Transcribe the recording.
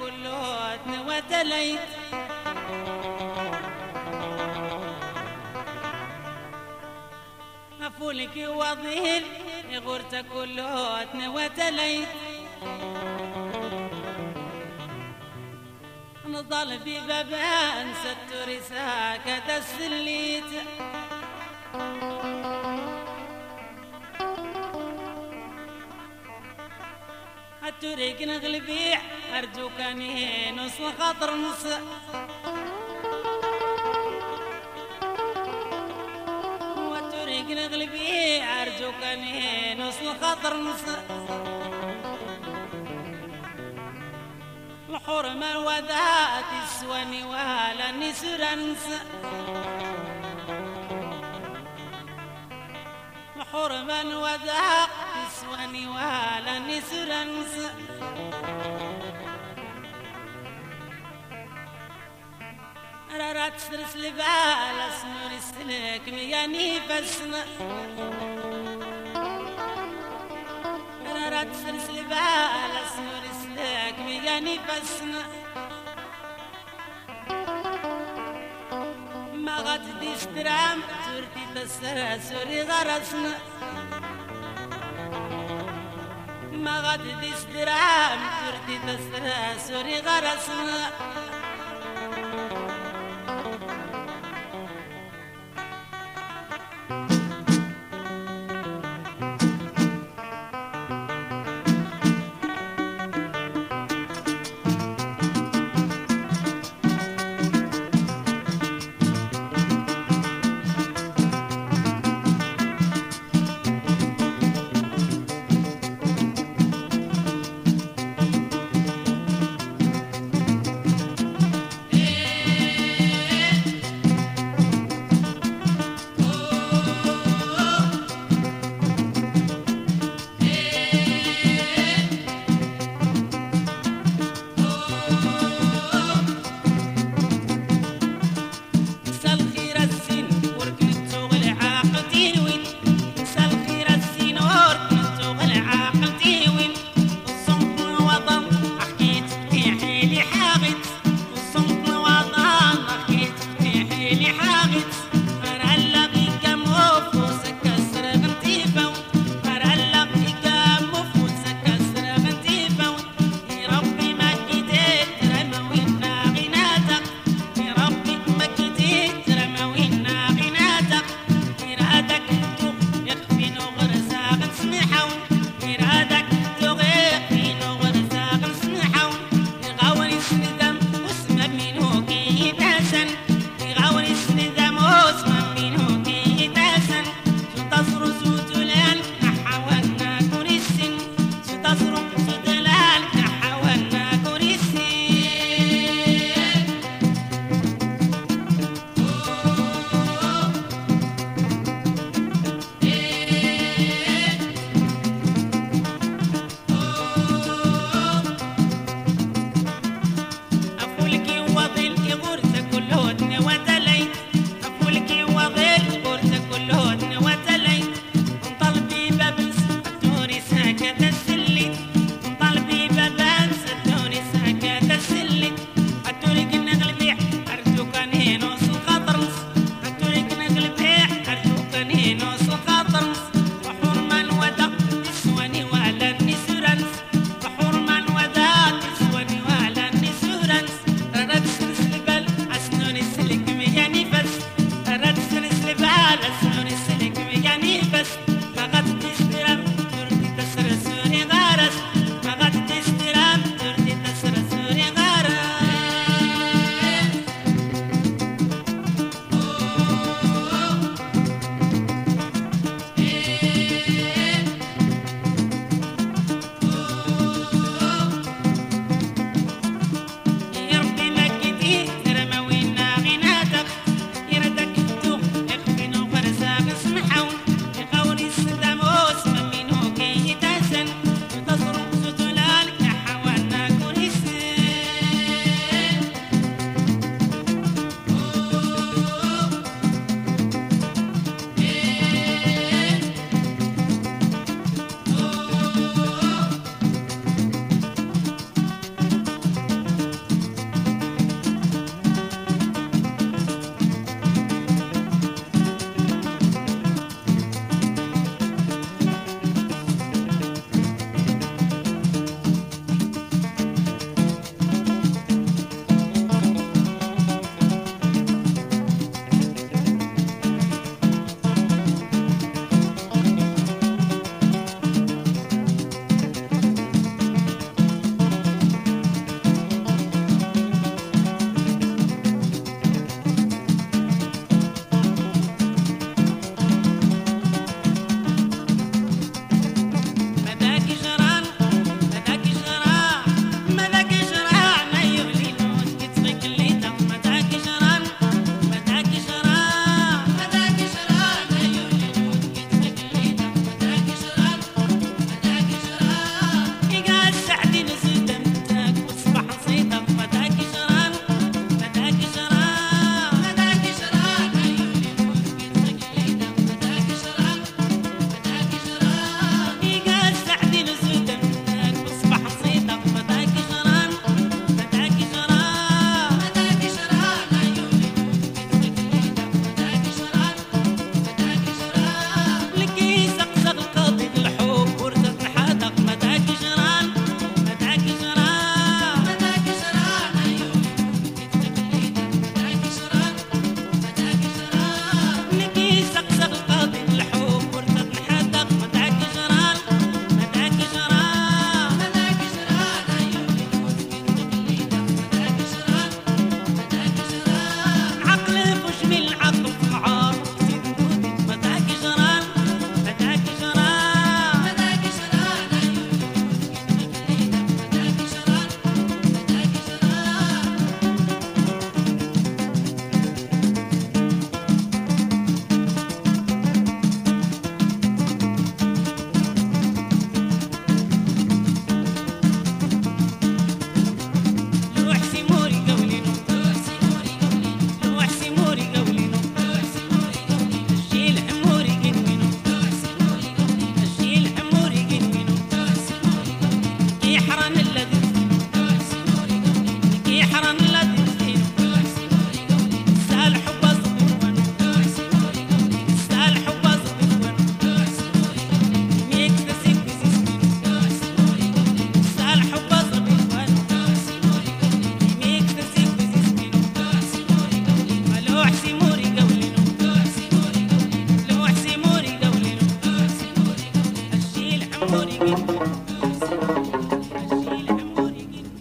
كله وتليت. مفولك وظهر غرت كله وتليت. نضل في بابان ستر ساكة السليت التريك نغلبيع أرجوك أني نص خطر نص؟ والتريك نغلبيع أرجوك أني نص خطر نص؟ الحرمة وذات السواني ولا نسرنس الحرمة وذات ولا نسرنس رارات سرس لبال اسنور السلك مياني فسنا رارات سرس لبال اسنور السلك مياني فسنا ما غاد ديش درام تورتي تسرى سوري غرسنا ما غاد ديش درام تورتي تسرى سوري غرسنا